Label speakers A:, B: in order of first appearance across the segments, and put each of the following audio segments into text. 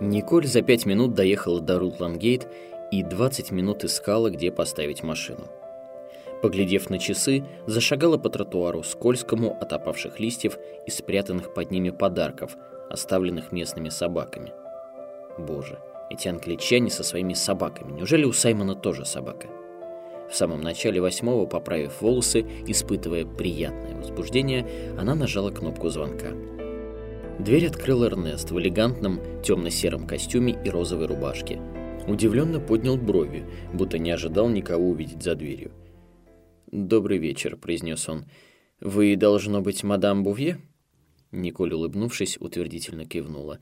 A: Николь за пять минут доехала до Рутлангейт и 20 минут искала, где поставить машину. Поглядев на часы, зашагала по тротуару скользкому от опавших листьев и спрятанных под ними подарков, оставленных местными собаками. Боже, эти англичане со своими собаками. Неужели у Саймона тоже собака? В самом начале восьмого, поправив волосы, испытывая приятное возбуждение, она нажала кнопку звонка. Дверь открыл Эрнест в элегантном темно-сером костюме и розовой рубашке. Удивленно поднял брови, будто не ожидал никого увидеть за дверью. «Добрый вечер», — произнес он. «Вы, должно быть, мадам Бувье?» Николь, улыбнувшись, утвердительно кивнула.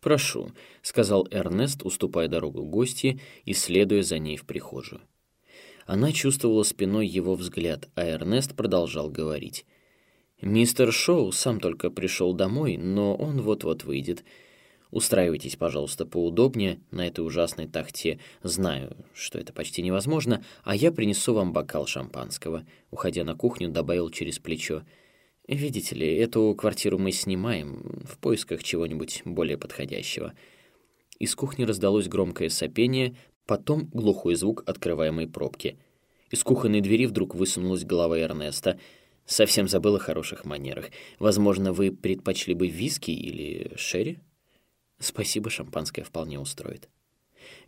A: «Прошу», — сказал Эрнест, уступая дорогу гостье и следуя за ней в прихожую. Она чувствовала спиной его взгляд, а Эрнест продолжал говорить. Мистер Шоу сам только пришел домой, но он вот-вот выйдет. Устраивайтесь, пожалуйста, поудобнее на этой ужасной тахте. Знаю, что это почти невозможно, а я принесу вам бокал шампанского. Уходя на кухню, добавил через плечо. Видите ли, эту квартиру мы снимаем в поисках чего-нибудь более подходящего. Из кухни раздалось громкое сопение, потом глухой звук открываемой пробки. Из кухонной двери вдруг высунулась голова Эрнеста — Совсем забыл о хороших манерах. Возможно, вы предпочли бы виски или шерри? Спасибо, шампанское вполне устроит.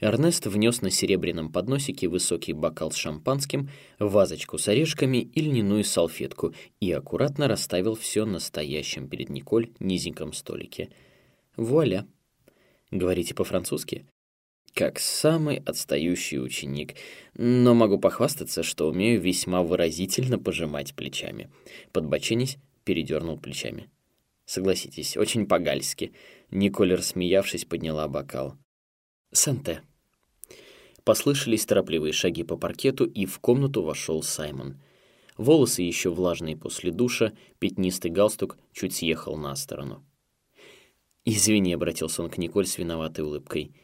A: Эрнест внес на серебряном подносике высокий бокал с шампанским, вазочку с орешками и льняную салфетку и аккуратно расставил все на стоящем перед Николь низеньком столике. Вуаля. Говорите по-французски? Как самый отстающий ученик, но могу похвастаться, что умею весьма выразительно пожимать плечами. Подбоченись, передернул плечами. Согласитесь, очень по-гальски. Николь, смеявшись, подняла бокал. «Санте». Послышались торопливые шаги по паркету, и в комнату вошел Саймон. Волосы еще влажные после душа, пятнистый галстук чуть съехал на сторону. «Извини», — обратился он к Николь с виноватой улыбкой, —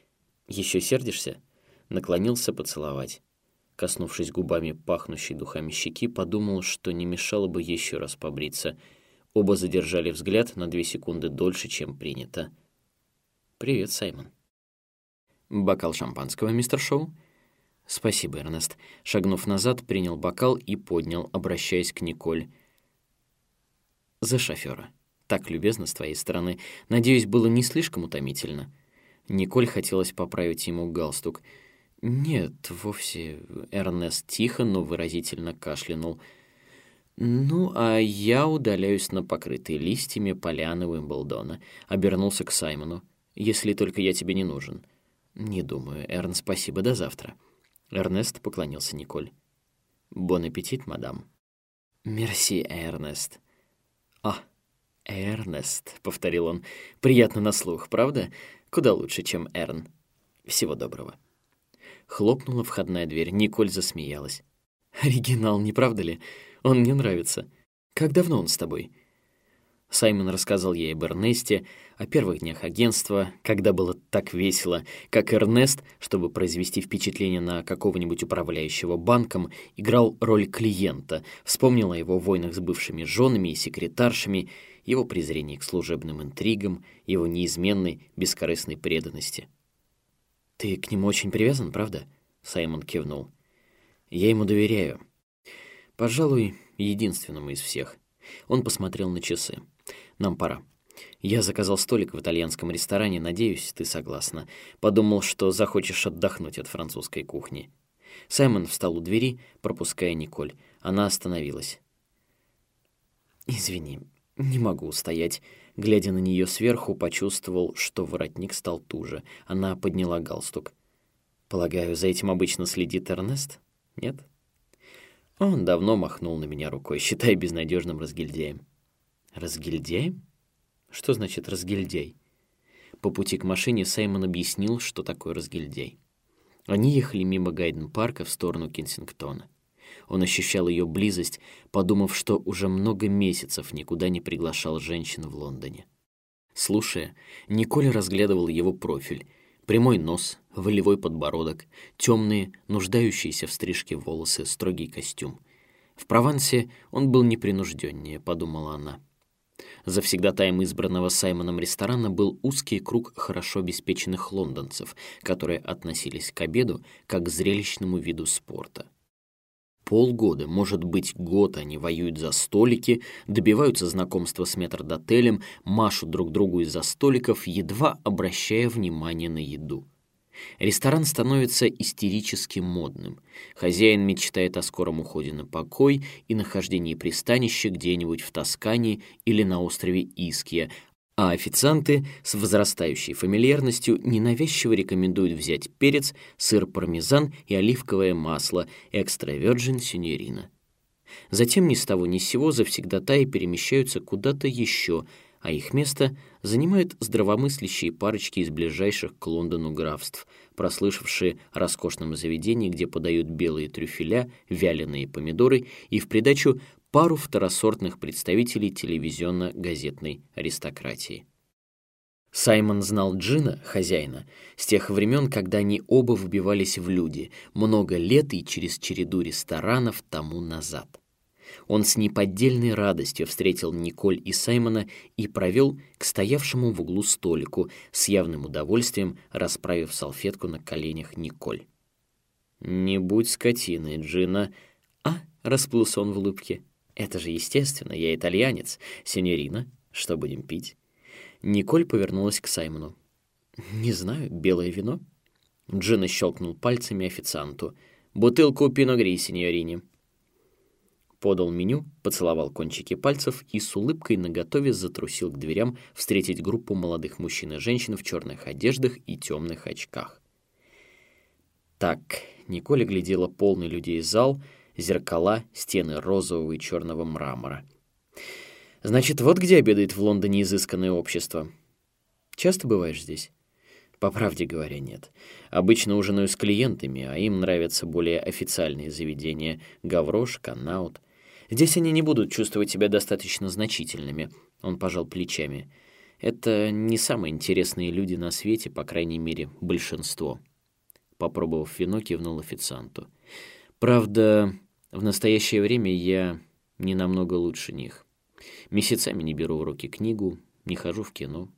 A: еще сердишься?» Наклонился поцеловать. Коснувшись губами пахнущей духами щеки, подумал, что не мешало бы еще раз побриться. Оба задержали взгляд на две секунды дольше, чем принято. «Привет, Саймон». «Бокал шампанского, мистер Шоу?» «Спасибо, Эрнест». Шагнув назад, принял бокал и поднял, обращаясь к Николь. «За шофера. Так любезно с твоей стороны. Надеюсь, было не слишком утомительно». Николь хотелось поправить ему галстук. «Нет, вовсе...» Эрнест тихо, но выразительно кашлянул. «Ну, а я удаляюсь на покрытые листьями поляны Уимблдона». Обернулся к Саймону. «Если только я тебе не нужен». «Не думаю. Эрн, спасибо. До завтра». Эрнест поклонился Николь. «Бон аппетит, мадам». «Мерси, Эрнест». «А, Эрнест», — повторил он. «Приятно на слух, правда? Куда лучше, чем Эрн. Всего доброго. Хлопнула входная дверь. Николь засмеялась. Оригинал, не правда ли? Он мне нравится. Как давно он с тобой? Саймон рассказал ей об Эрнесте, о первых днях агентства, когда было так весело, как Эрнест, чтобы произвести впечатление на какого-нибудь управляющего банком, играл роль клиента, вспомнил о его войнах с бывшими женами и секретаршами, его презрении к служебным интригам, его неизменной бескорыстной преданности. «Ты к нему очень привязан, правда?» — Саймон кивнул. «Я ему доверяю. Пожалуй, единственному из всех». Он посмотрел на часы. «Нам пора. Я заказал столик в итальянском ресторане, надеюсь, ты согласна. Подумал, что захочешь отдохнуть от французской кухни». Саймон встал у двери, пропуская Николь. Она остановилась. «Извини, не могу устоять. Глядя на нее сверху, почувствовал, что воротник стал туже. Она подняла галстук. Полагаю, за этим обычно следит Эрнест? Нет? Он давно махнул на меня рукой, считая безнадежным разгильдяем. Разгильдяем? Что значит разгильдяй? По пути к машине Саймон объяснил, что такое разгильдяй. Они ехали мимо Гайден-парка в сторону Кенсингтона. Он ощущал ее близость, подумав, что уже много месяцев никуда не приглашал женщин в Лондоне. Слушая, Николь разглядывал его профиль. Прямой нос, волевой подбородок, темные, нуждающиеся в стрижке волосы, строгий костюм. В Провансе он был непринужденнее, подумала она. Завсегдатаем избранного Саймоном ресторана был узкий круг хорошо обеспеченных лондонцев, которые относились к обеду как к зрелищному виду спорта. Полгода, может быть, год они воюют за столики, добиваются знакомства с метрдотелем, машут друг другу из-за столиков, едва обращая внимание на еду. Ресторан становится истерически модным. Хозяин мечтает о скором уходе на покой и нахождении пристанища где-нибудь в Тоскане или на острове Иския, а официанты с возрастающей фамильярностью ненавязчиво рекомендуют взять перец, сыр пармезан и оливковое масло экстра-верджин синьорина. Затем ни с того ни с сего завсегдатаи перемещаются куда-то еще – а их место занимают здравомыслящие парочки из ближайших к Лондону графств, прослышавшие о роскошном заведении, где подают белые трюфеля, вяленые помидоры и в придачу пару второсортных представителей телевизионно-газетной аристократии. Саймон знал Джина, хозяина, с тех времен, когда они оба выбивались в люди, много лет и через череду ресторанов тому назад. Он с неподдельной радостью встретил Николь и Саймона и провел к стоявшему в углу столику, с явным удовольствием расправив салфетку на коленях Николь. «Не будь скотиной, Джина!» «А?» — расплылся он в улыбке. «Это же естественно, я итальянец. Синьорина, что будем пить?» Николь повернулась к Саймону. «Не знаю, белое вино?» Джина щелкнул пальцами официанту. «Бутылку пино-гри, синьорине» подал меню, поцеловал кончики пальцев и с улыбкой наготове затрусил к дверям встретить группу молодых мужчин и женщин в черных одеждах и темных очках. Так, Николь оглядела полный людей зал, зеркала, стены розового и черного мрамора. Значит, вот где обедает в Лондоне изысканное общество. Часто бываешь здесь? По правде говоря, нет. Обычно ужинаю с клиентами, а им нравятся более официальные заведения — Гаврош, Коннот. Здесь они не будут чувствовать себя достаточно значительными. Он пожал плечами. Это не самые интересные люди на свете, по крайней мере, большинство. Попробовав вино, кивнул официанту. Правда, в настоящее время я не намного лучше них. Месяцами не беру в руки книгу, не хожу в кино.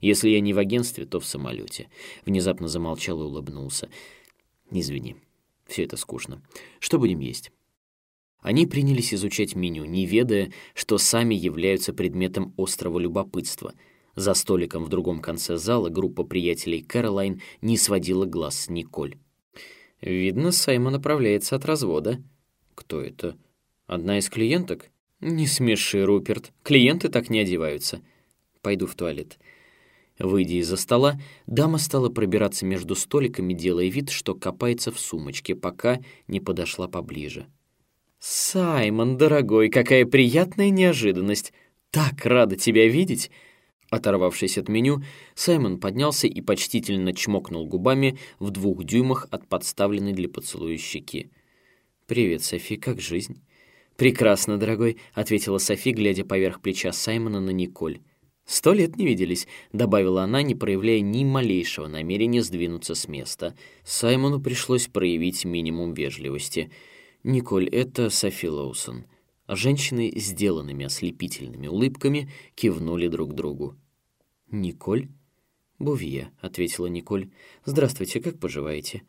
A: Если я не в агентстве, то в самолете. Внезапно замолчал и улыбнулся. Извини, все это скучно. Что будем есть? Они принялись изучать меню, не ведая, что сами являются предметом острого любопытства. За столиком в другом конце зала группа приятелей Кэролайн не сводила глаз с Николь. «Видно, Саймон направляется от развода». «Кто это? Одна из клиенток?» «Не смеши, Руперт. Клиенты так не одеваются. Пойду в туалет». Выйдя из-за стола, дама стала пробираться между столиками, делая вид, что копается в сумочке, пока не подошла поближе. «Саймон, дорогой, какая приятная неожиданность! Так рада тебя видеть!» Оторвавшись от меню, Саймон поднялся и почтительно чмокнул губами в двух дюймах от подставленной для поцелуя щеки. «Привет, Софи, как жизнь?» «Прекрасно, дорогой», — ответила Софи, глядя поверх плеча Саймона на Николь. «Сто лет не виделись», — добавила она, не проявляя ни малейшего намерения сдвинуться с места. Саймону пришлось проявить минимум вежливости — Николь, это Софи Лоусон. Женщины, сделанными ослепительными улыбками, кивнули друг другу. «Николь?» «Бувье», — ответила Николь. «Здравствуйте, как поживаете?»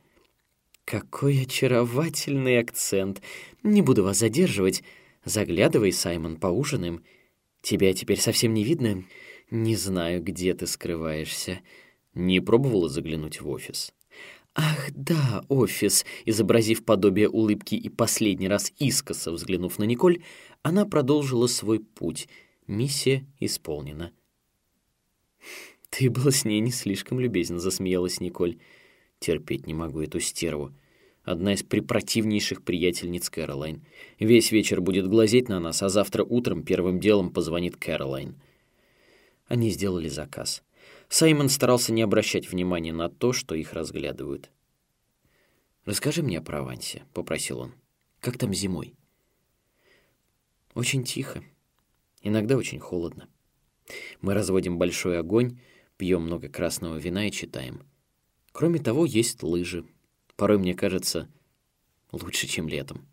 A: «Какой очаровательный акцент! Не буду вас задерживать. Заглядывай, Саймон, поужинаем. Тебя теперь совсем не видно. Не знаю, где ты скрываешься». Не пробовала заглянуть в офис. «Ах, да, офис!» Изобразив подобие улыбки и последний раз искоса взглянув на Николь, она продолжила свой путь. Миссия исполнена. «Ты был с ней не слишком любезен», — засмеялась Николь. «Терпеть не могу эту стерву. Одна из препротивнейших приятельниц Кэролайн. Весь вечер будет глазеть на нас, а завтра утром первым делом позвонит Кэролайн». Они сделали заказ. Саймон старался не обращать внимания на то, что их разглядывают. «Расскажи мне о Провансе», — попросил он. «Как там зимой?» «Очень тихо. Иногда очень холодно. Мы разводим большой огонь, пьем много красного вина и читаем. Кроме того, есть лыжи. Порой мне кажется, лучше, чем летом.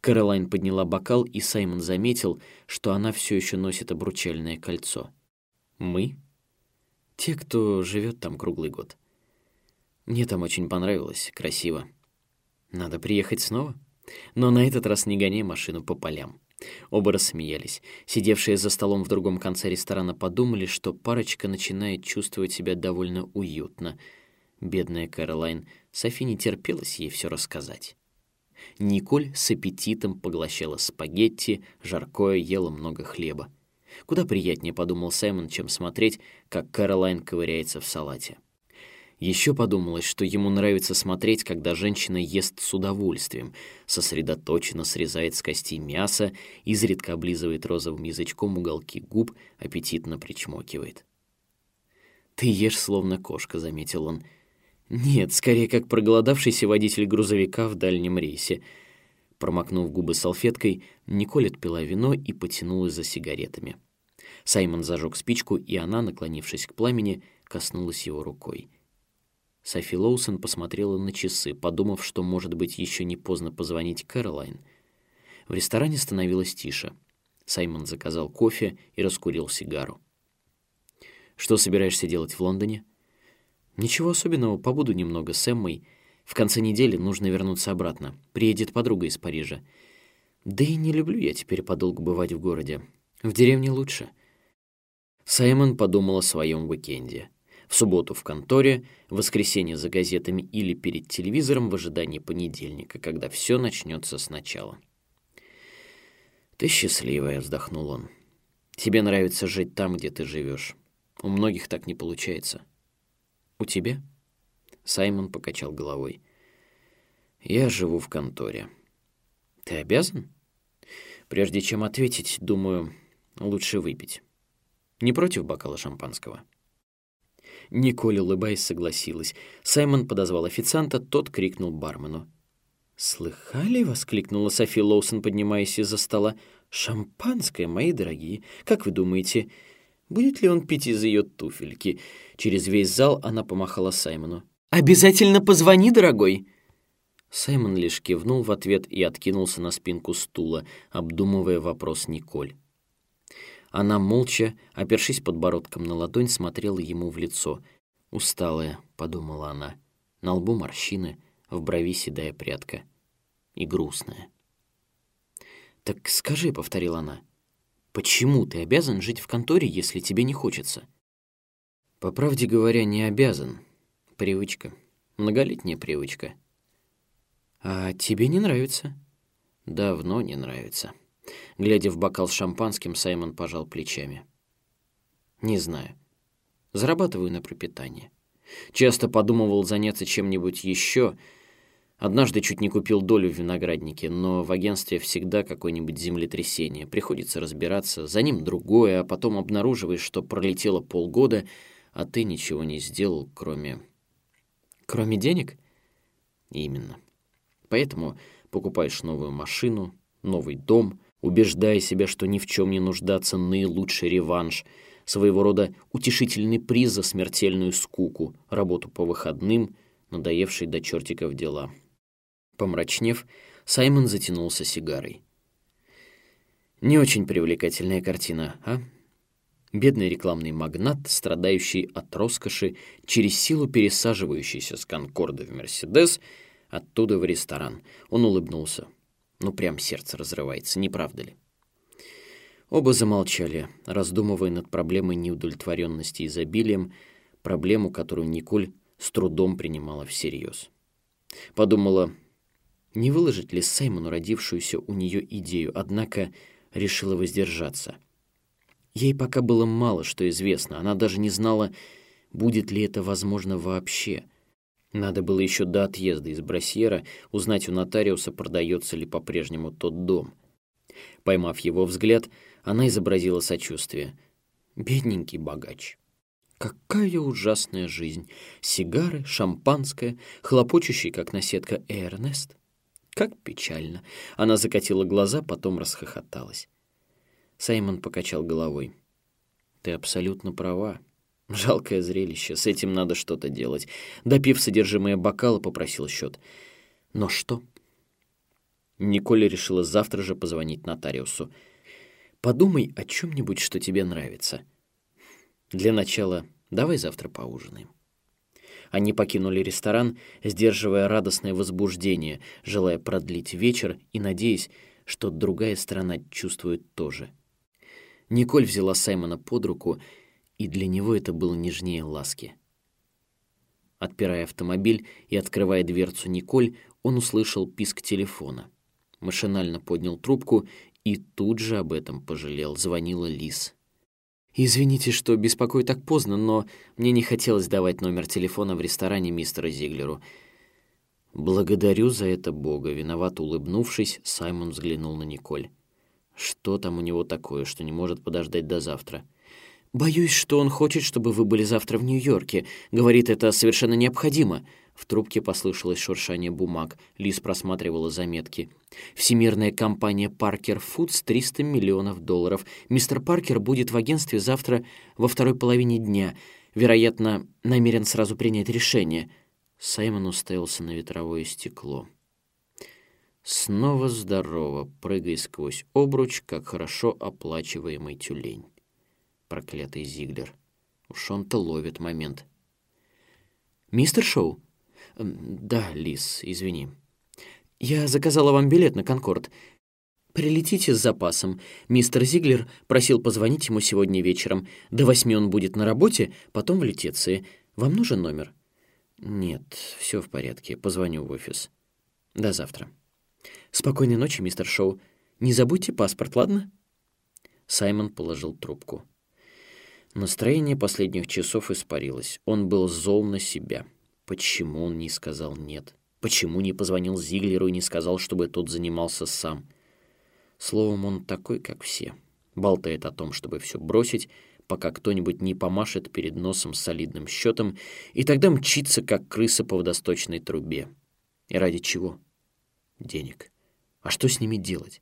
A: Каролайн подняла бокал, и Саймон заметил, что она все еще носит обручальное кольцо. «Мы?» «Те, кто живет там круглый год. Мне там очень понравилось, красиво. Надо приехать снова? Но на этот раз не гоняй машину по полям». Оба рассмеялись. Сидевшие за столом в другом конце ресторана подумали, что парочка начинает чувствовать себя довольно уютно. Бедная Кэролайн, Софи не терпелась ей все рассказать. Николь с аппетитом поглощала спагетти, жаркое ела много хлеба. Куда приятнее, подумал Саймон, чем смотреть, как Кэролайн ковыряется в салате. Еще подумалось, что ему нравится смотреть, когда женщина ест с удовольствием, сосредоточенно срезает с костей мясо, изредка облизывает розовым язычком уголки губ, аппетитно причмокивает. «Ты ешь, словно кошка», — заметил он, — нет, скорее как проголодавшийся водитель грузовика в дальнем рейсе. Промокнув губы салфеткой, Николь отпила вино и потянулась за сигаретами. Саймон зажег спичку, и она, наклонившись к пламени, коснулась его рукой. Софи Лоусон посмотрела на часы, подумав, что, может быть, еще не поздно позвонить Кэролайн. В ресторане становилось тише. Саймон заказал кофе и раскурил сигару. «Что собираешься делать в Лондоне?» Ничего особенного, побуду немного с Эммой. В конце недели нужно вернуться обратно. Приедет подруга из Парижа. Да и не люблю я теперь подолгу бывать в городе. В деревне лучше. Саймон подумал о своем уикенде. В субботу в конторе, в воскресенье за газетами или перед телевизором в ожидании понедельника, когда все начнется сначала. «Ты счастливая», — вздохнул он. «Тебе нравится жить там, где ты живешь. У многих так не получается». «У тебя?» Саймон покачал головой. «Я живу в конторе». «Ты обязан?» «Прежде чем ответить, думаю, лучше выпить. Не против бокала шампанского?» Николь, улыбаясь, согласилась. Саймон подозвал официанта, тот крикнул бармену. «Слыхали?» — воскликнула Софи Лоусон, поднимаясь из-за стола. «Шампанское, мои дорогие. Как вы думаете, Будет ли он пить из ее туфельки? Через весь зал она помахала Саймону. «Обязательно позвони, дорогой!» Саймон лишь кивнул в ответ и откинулся на спинку стула, обдумывая вопрос Николь. Она молча, опершись подбородком на ладонь, смотрела ему в лицо. «Усталая», — подумала она. На лбу морщины, в брови седая прядка. И грустная. «Так скажи», — повторила она, Почему ты обязан жить в конторе, если тебе не хочется? По правде говоря, не обязан. Привычка. Многолетняя привычка. А тебе не нравится? Давно не нравится. Глядя в бокал с шампанским, Саймон пожал плечами. Не знаю. Зарабатываю на пропитание. Часто подумывал заняться чем-нибудь еще, Однажды чуть не купил долю в винограднике, но в агентстве всегда какое-нибудь землетрясение. Приходится разбираться, за ним другое, а потом обнаруживаешь, что пролетело полгода, а ты ничего не сделал, кроме... Кроме денег? Именно. Поэтому покупаешь новую машину, новый дом, убеждая себя, что ни в чем не нуждаться наилучший реванш, своего рода утешительный приз за смертельную скуку, работу по выходным, надоевший до чертиков дела. Помрачнев, Саймон затянулся сигарой. Не очень привлекательная картина, а? Бедный рекламный магнат, страдающий от роскоши, через силу пересаживающийся с Конкорда в Мерседес, оттуда в ресторан. Он улыбнулся. Ну, прям сердце разрывается, не правда ли? Оба замолчали, раздумывая над проблемой неудовлетворенности изобилием, проблему, которую Николь с трудом принимала всерьез. Подумала, не выложить ли Саймону родившуюся у нее идею, однако решила воздержаться. Ей пока было мало что известно, она даже не знала, будет ли это возможно вообще. Надо было еще до отъезда из Брасьера узнать у нотариуса, продается ли по-прежнему тот дом. Поймав его взгляд, она изобразила сочувствие. «Бедненький богач». Какая ужасная жизнь! Сигары, шампанское, хлопочущий, как наседка, Эрнест. Как печально. Она закатила глаза, потом расхохоталась. Саймон покачал головой. Ты абсолютно права. Жалкое зрелище, с этим надо что-то делать. Допив содержимое бокала, попросил счет. Но что? Николь решила завтра же позвонить нотариусу. «Подумай о чем-нибудь, что тебе нравится. Для начала давай завтра поужинаем». Они покинули ресторан, сдерживая радостное возбуждение, желая продлить вечер и надеясь, что другая сторона чувствует тоже. Николь взяла Саймона под руку, и для него это было нежнее ласки. Отпирая автомобиль и открывая дверцу Николь, он услышал писк телефона. Машинально поднял трубку и тут же об этом пожалел. Звонила Лис. «Извините, что беспокою так поздно, но мне не хотелось давать номер телефона в ресторане мистера Зиглеру». «Благодарю за это Бога», — виновато улыбнувшись, Саймон взглянул на Николь. «Что там у него такое, что не может подождать до завтра?» «Боюсь, что он хочет, чтобы вы были завтра в Нью-Йорке. Говорит, это совершенно необходимо». В трубке послышалось шуршание бумаг. Лиз просматривала заметки. «Всемирная компания Паркер Фудс 300 миллионов долларов. Мистер Паркер будет в агентстве завтра во второй половине дня. Вероятно, намерен сразу принять решение». Саймон уставился на ветровое стекло. «Снова здорово, прыгай сквозь обруч, как хорошо оплачиваемый тюлень». Проклятый Зиглер. Уж он-то ловит момент. «Мистер Шоу?» «Да, Лис, извини. Я заказала вам билет на Конкорд. Прилетите с запасом. Мистер Зиглер просил позвонить ему сегодня вечером. До восьми он будет на работе, потом в Летеции. Вам нужен номер?» «Нет, все в порядке. Позвоню в офис. До завтра». «Спокойной ночи, мистер Шоу. Не забудьте паспорт, ладно?» Саймон положил трубку. Настроение последних часов испарилось. Он был зол на себя. Почему он не сказал «нет»? Почему не позвонил Зиглеру и не сказал, чтобы тот занимался сам? Словом, он такой, как все. Болтает о том, чтобы все бросить, пока кто-нибудь не помашет перед носом солидным счетом, и тогда мчится, как крыса по водосточной трубе. И ради чего? Денег. А что с ними делать?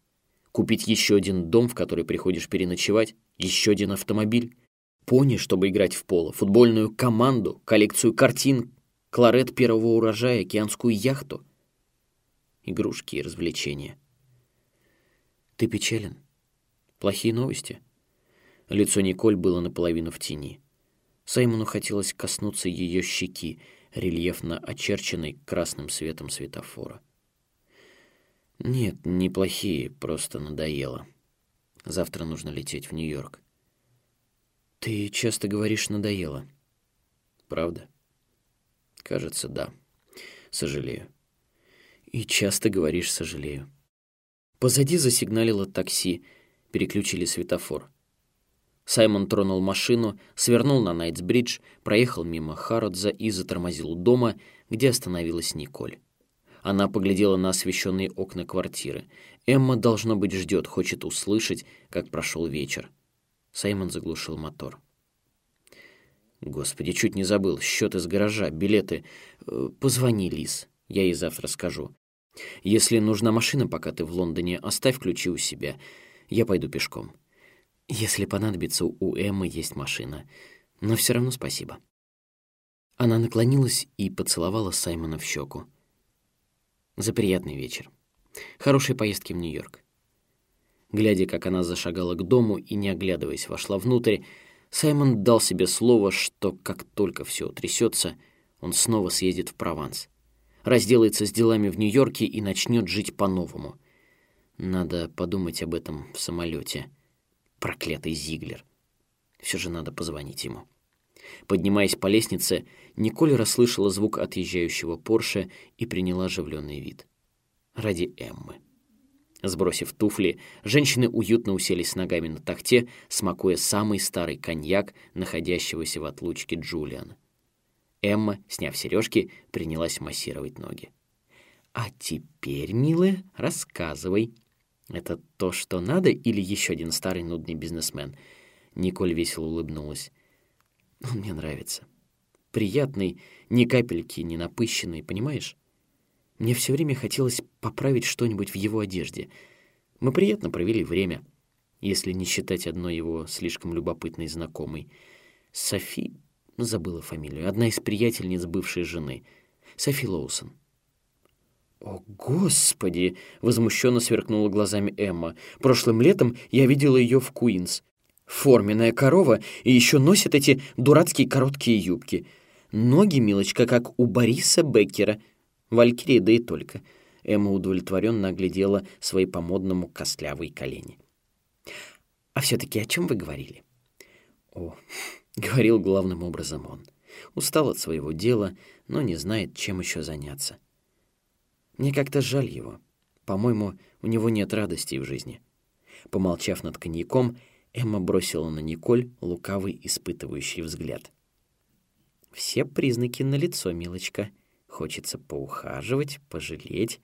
A: Купить еще один дом, в который приходишь переночевать? Еще один автомобиль? Пони, чтобы играть в поло? Футбольную команду? Коллекцию картин? Кларет первого урожая, океанскую яхту. Игрушки и развлечения. Ты печален? Плохие новости? Лицо Николь было наполовину в тени. Саймону хотелось коснуться ее щеки, рельефно очерченной красным светом светофора. Нет, неплохие, просто надоело. Завтра нужно лететь в Нью-Йорк. Ты часто говоришь «надоело». Правда? Кажется, да. Сожалею. И часто говоришь «сожалею». Позади засигналило такси, переключили светофор. Саймон тронул машину, свернул на Найтсбридж, проехал мимо Харродза и затормозил у дома, где остановилась Николь. Она поглядела на освещенные окна квартиры. Эмма, должно быть, ждет, хочет услышать, как прошел вечер. Саймон заглушил мотор. Господи, чуть не забыл. Счет из гаража, билеты. Э, позвони, Лиз. Я ей завтра скажу. Если нужна машина, пока ты в Лондоне, оставь ключи у себя. Я пойду пешком. Если понадобится, у Эммы есть машина. Но все равно спасибо. Она наклонилась и поцеловала Саймона в щеку. За приятный вечер. Хорошей поездки в Нью-Йорк. Глядя, как она зашагала к дому и, не оглядываясь, вошла внутрь, Саймон дал себе слово, что как только все утрясется, он снова съездит в Прованс. Разделается с делами в Нью-Йорке и начнет жить по-новому. Надо подумать об этом в самолете. Проклятый Зиглер. Все же надо позвонить ему. Поднимаясь по лестнице, Николь расслышала звук отъезжающего Порше и приняла оживленный вид. Ради Эммы. Сбросив туфли, женщины уютно уселись ногами на тахте, смакуя самый старый коньяк, находящегося в отлучке Джулиана. Эмма, сняв сережки, принялась массировать ноги. «А теперь, милая, рассказывай. Это то, что надо, или еще один старый нудный бизнесмен?» Николь весело улыбнулась. «Он мне нравится. Приятный, ни капельки не напыщенный, понимаешь?» Мне все время хотелось поправить что-нибудь в его одежде. Мы приятно провели время, если не считать одной его слишком любопытной знакомой. Софи, забыла фамилию, одна из приятельниц бывшей жены. Софи Лоусон. «О, Господи!» — возмущенно сверкнула глазами Эмма. «Прошлым летом я видела ее в Куинс. Форменная корова и еще носит эти дурацкие короткие юбки. Ноги, милочка, как у Бориса Беккера. Валькирия, да и только». Эмма удовлетворенно оглядела свои по-модному костлявые колени. «А все-таки о чем вы говорили?» «О, — говорил главным образом он. Устал от своего дела, но не знает, чем еще заняться. Мне как-то жаль его. По-моему, у него нет радости в жизни. Помолчав над коньяком, Эмма бросила на Николь лукавый испытывающий взгляд. Все признаки налицо, милочка. Хочется поухаживать, пожалеть,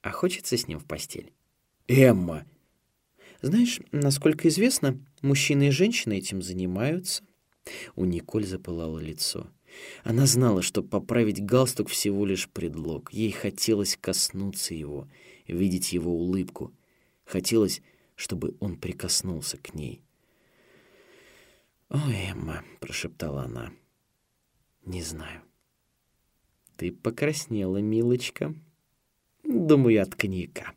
A: а хочется с ним в постель. Эмма, знаешь, насколько известно, мужчины и женщины этим занимаются. У Николь запылало лицо. Она знала, что поправить галстук всего лишь предлог. Ей хотелось коснуться его, видеть его улыбку. Хотелось, чтобы он прикоснулся к ней. «Ой, Эмма», — прошептала она, — «не знаю». «Ты покраснела, милочка. Думаю, от коньяка».